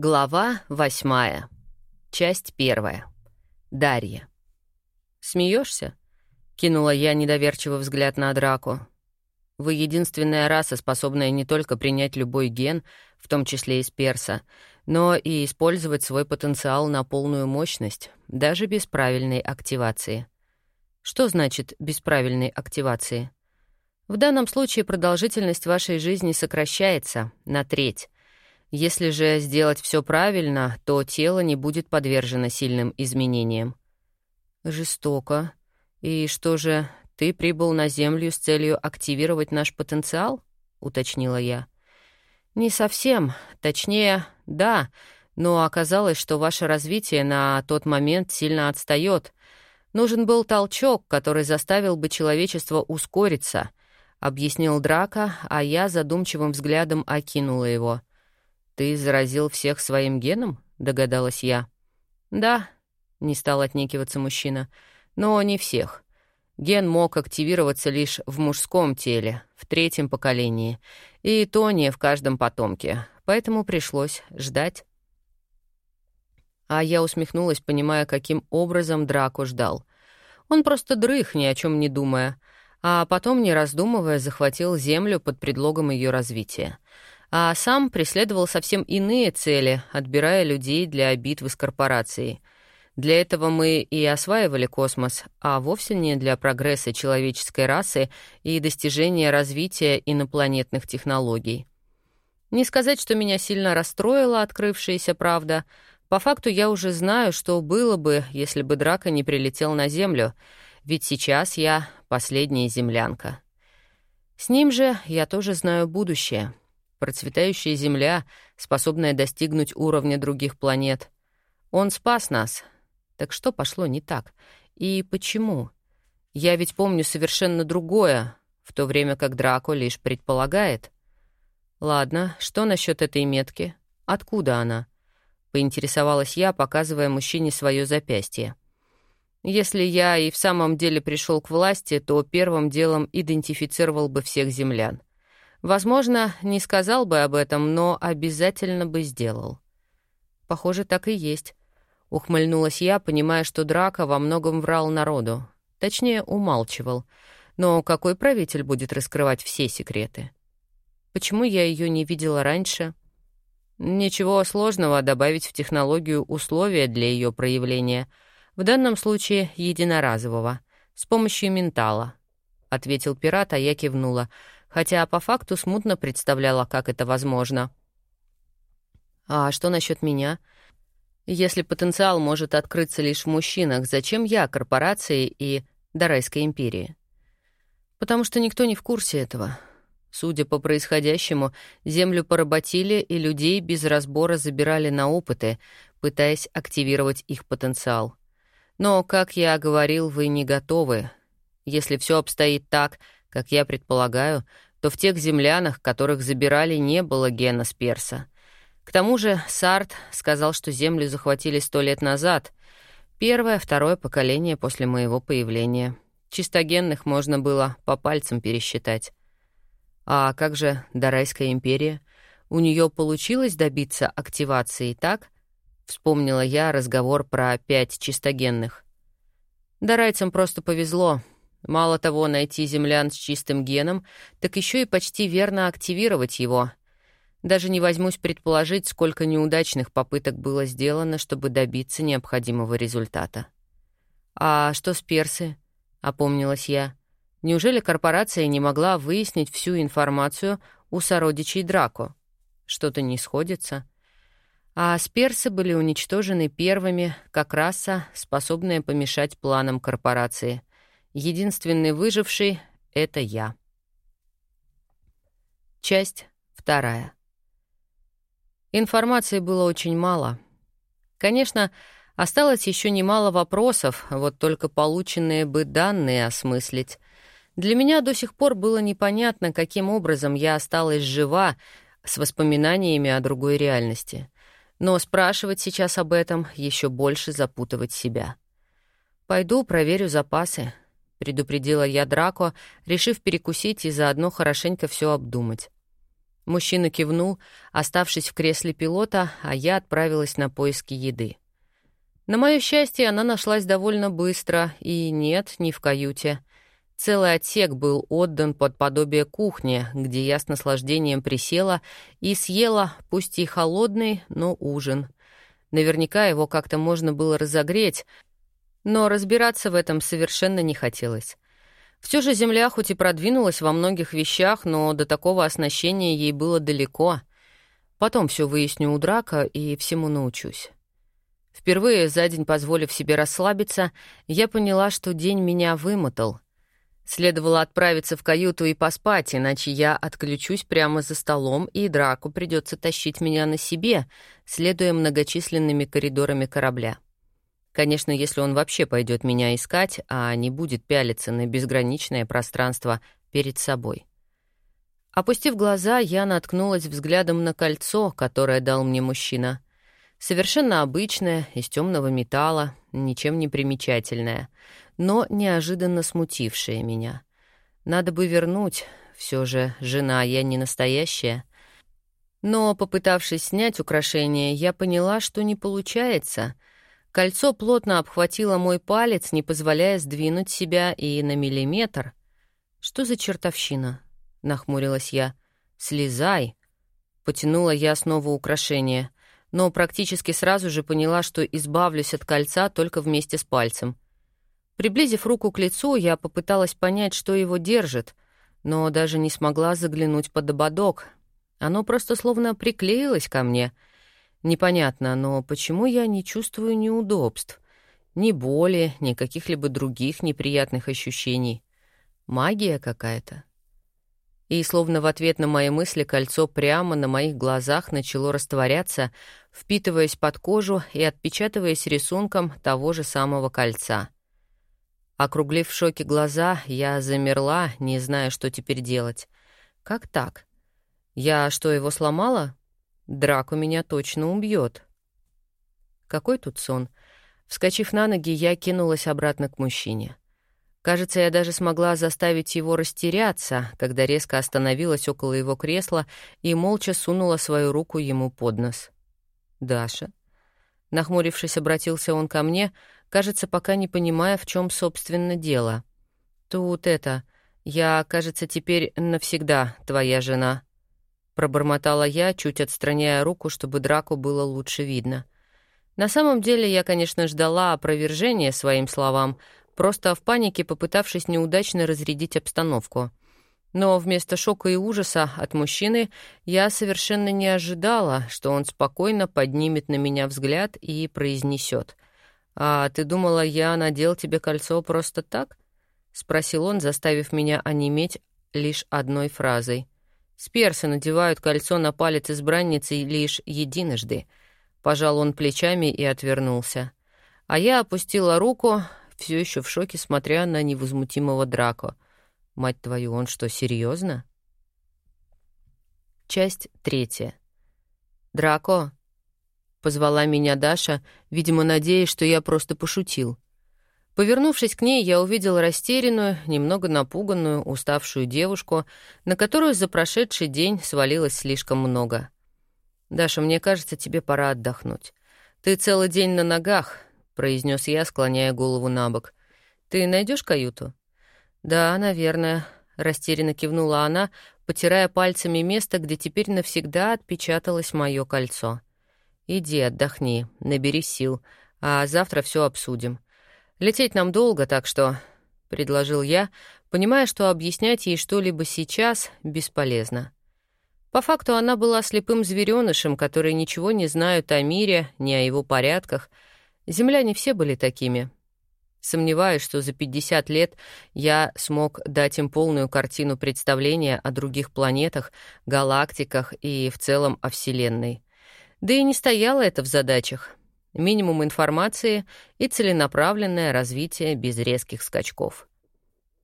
Глава восьмая. Часть первая. Дарья. Смеешься? кинула я недоверчивый взгляд на Драку. «Вы единственная раса, способная не только принять любой ген, в том числе из перса, но и использовать свой потенциал на полную мощность, даже без правильной активации». Что значит «без правильной активации»? В данном случае продолжительность вашей жизни сокращается на треть, если же сделать все правильно, то тело не будет подвержено сильным изменениям. Жестоко. И что же, ты прибыл на Землю с целью активировать наш потенциал? уточнила я. Не совсем. Точнее, да, но оказалось, что ваше развитие на тот момент сильно отстает. Нужен был толчок, который заставил бы человечество ускориться, объяснил Драка, а я задумчивым взглядом окинула его — «Ты заразил всех своим геном?» — догадалась я. «Да», — не стал отнекиваться мужчина, — «но не всех. Ген мог активироваться лишь в мужском теле, в третьем поколении, и то не в каждом потомке, поэтому пришлось ждать». А я усмехнулась, понимая, каким образом Драко ждал. Он просто дрых, ни о чем не думая, а потом, не раздумывая, захватил Землю под предлогом ее развития а сам преследовал совсем иные цели, отбирая людей для битвы с корпорацией. Для этого мы и осваивали космос, а вовсе не для прогресса человеческой расы и достижения развития инопланетных технологий. Не сказать, что меня сильно расстроила открывшаяся правда. По факту я уже знаю, что было бы, если бы Драка не прилетел на Землю, ведь сейчас я последняя землянка. С ним же я тоже знаю будущее — процветающая Земля, способная достигнуть уровня других планет. Он спас нас. Так что пошло не так? И почему? Я ведь помню совершенно другое, в то время как Драко лишь предполагает. Ладно, что насчет этой метки? Откуда она? Поинтересовалась я, показывая мужчине свое запястье. Если я и в самом деле пришел к власти, то первым делом идентифицировал бы всех землян. Возможно, не сказал бы об этом, но обязательно бы сделал. Похоже, так и есть. Ухмыльнулась я, понимая, что Драка во многом врал народу. Точнее, умалчивал. Но какой правитель будет раскрывать все секреты? Почему я ее не видела раньше? Ничего сложного добавить в технологию условия для ее проявления. В данном случае единоразового, с помощью ментала. Ответил пират, а я кивнула — хотя по факту смутно представляла, как это возможно. А что насчет меня? Если потенциал может открыться лишь в мужчинах, зачем я корпорации и Дарайской империи? Потому что никто не в курсе этого. Судя по происходящему, землю поработили и людей без разбора забирали на опыты, пытаясь активировать их потенциал. Но, как я говорил, вы не готовы. Если все обстоит так, как я предполагаю, то в тех землянах, которых забирали, не было гена Сперса. К тому же Сарт сказал, что землю захватили сто лет назад. Первое, второе поколение после моего появления. Чистогенных можно было по пальцам пересчитать. А как же Дарайская империя? У нее получилось добиться активации, так? Вспомнила я разговор про пять чистогенных. Дарайцам просто повезло. Мало того, найти землян с чистым геном, так еще и почти верно активировать его. Даже не возьмусь предположить, сколько неудачных попыток было сделано, чтобы добиться необходимого результата. «А что с персы?» — опомнилась я. «Неужели корпорация не могла выяснить всю информацию у сородичей Драко? Что-то не сходится». А сперсы были уничтожены первыми, как раса, способная помешать планам корпорации — Единственный выживший — это я. Часть вторая. Информации было очень мало. Конечно, осталось еще немало вопросов, вот только полученные бы данные осмыслить. Для меня до сих пор было непонятно, каким образом я осталась жива с воспоминаниями о другой реальности. Но спрашивать сейчас об этом еще больше запутывать себя. Пойду проверю запасы, — предупредила я Драко, решив перекусить и заодно хорошенько все обдумать. Мужчина кивнул, оставшись в кресле пилота, а я отправилась на поиски еды. На мое счастье, она нашлась довольно быстро, и нет, не в каюте. Целый отсек был отдан под подобие кухни, где я с наслаждением присела и съела, пусть и холодный, но ужин. Наверняка его как-то можно было разогреть, но разбираться в этом совершенно не хотелось. Все же Земля хоть и продвинулась во многих вещах, но до такого оснащения ей было далеко. Потом все выясню у Драка и всему научусь. Впервые за день позволив себе расслабиться, я поняла, что день меня вымотал. Следовало отправиться в каюту и поспать, иначе я отключусь прямо за столом, и Драку придется тащить меня на себе, следуя многочисленными коридорами корабля. Конечно, если он вообще пойдет меня искать, а не будет пялиться на безграничное пространство перед собой. Опустив глаза, я наткнулась взглядом на кольцо, которое дал мне мужчина. Совершенно обычное, из темного металла, ничем не примечательное, но неожиданно смутившее меня. Надо бы вернуть, все же жена я не настоящая. Но, попытавшись снять украшение, я поняла, что не получается — Кольцо плотно обхватило мой палец, не позволяя сдвинуть себя и на миллиметр. «Что за чертовщина?» — нахмурилась я. «Слезай!» — потянула я снова украшение, но практически сразу же поняла, что избавлюсь от кольца только вместе с пальцем. Приблизив руку к лицу, я попыталась понять, что его держит, но даже не смогла заглянуть под ободок. Оно просто словно приклеилось ко мне — Непонятно, но почему я не чувствую неудобств? Ни боли, ни каких-либо других неприятных ощущений. Магия какая-то. И словно в ответ на мои мысли кольцо прямо на моих глазах начало растворяться, впитываясь под кожу и отпечатываясь рисунком того же самого кольца. Округлив в шоке глаза, я замерла, не зная, что теперь делать. Как так? Я что, его сломала? Драку меня точно убьет. Какой тут сон? Вскочив на ноги, я кинулась обратно к мужчине. Кажется, я даже смогла заставить его растеряться, когда резко остановилась около его кресла и молча сунула свою руку ему под нос. «Даша?» Нахмурившись, обратился он ко мне, кажется, пока не понимая, в чем собственно дело. «Тут это... Я, кажется, теперь навсегда твоя жена», пробормотала я, чуть отстраняя руку, чтобы драку было лучше видно. На самом деле я, конечно, ждала опровержения своим словам, просто в панике попытавшись неудачно разрядить обстановку. Но вместо шока и ужаса от мужчины я совершенно не ожидала, что он спокойно поднимет на меня взгляд и произнесет. «А ты думала, я надел тебе кольцо просто так?» — спросил он, заставив меня онеметь лишь одной фразой — Сперсы надевают кольцо на палец избранницы лишь единожды. Пожал он плечами и отвернулся. А я опустила руку, все еще в шоке, смотря на невозмутимого Драко. Мать твою, он что, серьезно? Часть третья. «Драко!» — позвала меня Даша, видимо, надеясь, что я просто пошутил. Повернувшись к ней, я увидел растерянную, немного напуганную, уставшую девушку, на которую за прошедший день свалилось слишком много. «Даша, мне кажется, тебе пора отдохнуть. Ты целый день на ногах», — произнес я, склоняя голову на бок. «Ты найдешь каюту?» «Да, наверное», — растерянно кивнула она, потирая пальцами место, где теперь навсегда отпечаталось мое кольцо. «Иди отдохни, набери сил, а завтра все обсудим». Лететь нам долго, так что...» — предложил я, понимая, что объяснять ей что-либо сейчас бесполезно. По факту она была слепым зверёнышем, которые ничего не знают о мире, ни о его порядках. Земляне все были такими. Сомневаюсь, что за 50 лет я смог дать им полную картину представления о других планетах, галактиках и в целом о Вселенной. Да и не стояло это в задачах минимум информации и целенаправленное развитие без резких скачков.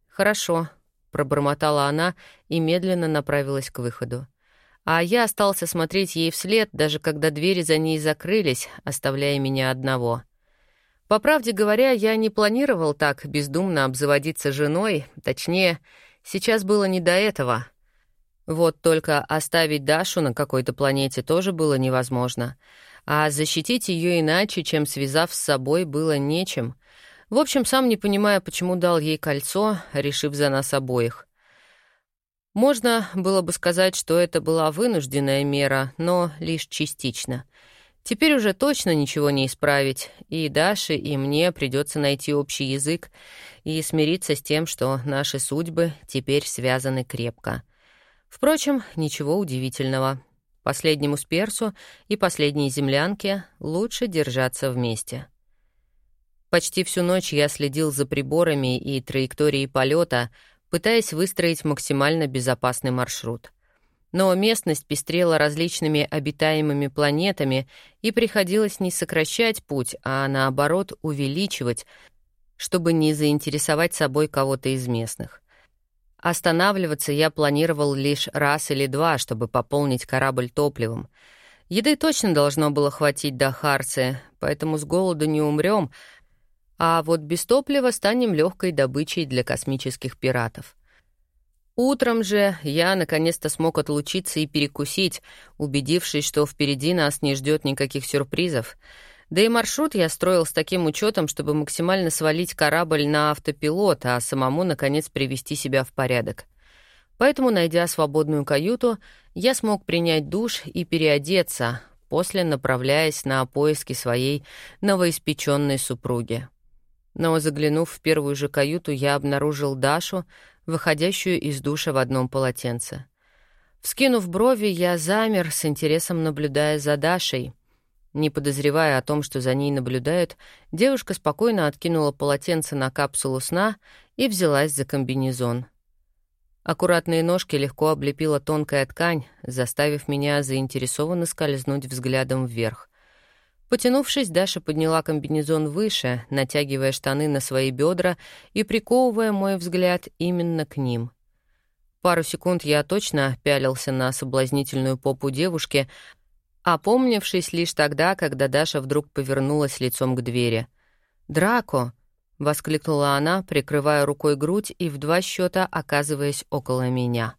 «Хорошо», — пробормотала она и медленно направилась к выходу. А я остался смотреть ей вслед, даже когда двери за ней закрылись, оставляя меня одного. По правде говоря, я не планировал так бездумно обзаводиться женой, точнее, сейчас было не до этого. Вот только оставить Дашу на какой-то планете тоже было невозможно, а защитить ее иначе, чем связав с собой, было нечем. В общем, сам не понимая, почему дал ей кольцо, решив за нас обоих. Можно было бы сказать, что это была вынужденная мера, но лишь частично. Теперь уже точно ничего не исправить, и Даше, и мне придется найти общий язык и смириться с тем, что наши судьбы теперь связаны крепко. Впрочем, ничего удивительного. Последнему сперсу и последней землянке лучше держаться вместе. Почти всю ночь я следил за приборами и траекторией полета, пытаясь выстроить максимально безопасный маршрут. Но местность пестрела различными обитаемыми планетами, и приходилось не сокращать путь, а наоборот увеличивать, чтобы не заинтересовать собой кого-то из местных. Останавливаться я планировал лишь раз или два, чтобы пополнить корабль топливом. Еды точно должно было хватить до Харции, поэтому с голоду не умрем, а вот без топлива станем легкой добычей для космических пиратов. Утром же я наконец-то смог отлучиться и перекусить, убедившись, что впереди нас не ждет никаких сюрпризов. Да и маршрут я строил с таким учетом, чтобы максимально свалить корабль на автопилот, а самому, наконец, привести себя в порядок. Поэтому, найдя свободную каюту, я смог принять душ и переодеться, после направляясь на поиски своей новоиспеченной супруги. Но, заглянув в первую же каюту, я обнаружил Дашу, выходящую из душа в одном полотенце. Вскинув брови, я замер, с интересом наблюдая за Дашей. Не подозревая о том, что за ней наблюдают, девушка спокойно откинула полотенце на капсулу сна и взялась за комбинезон. Аккуратные ножки легко облепила тонкая ткань, заставив меня заинтересованно скользнуть взглядом вверх. Потянувшись, Даша подняла комбинезон выше, натягивая штаны на свои бедра и приковывая мой взгляд именно к ним. Пару секунд я точно пялился на соблазнительную попу девушки, опомнившись лишь тогда, когда Даша вдруг повернулась лицом к двери. «Драко!» — воскликнула она, прикрывая рукой грудь и в два счета оказываясь около меня.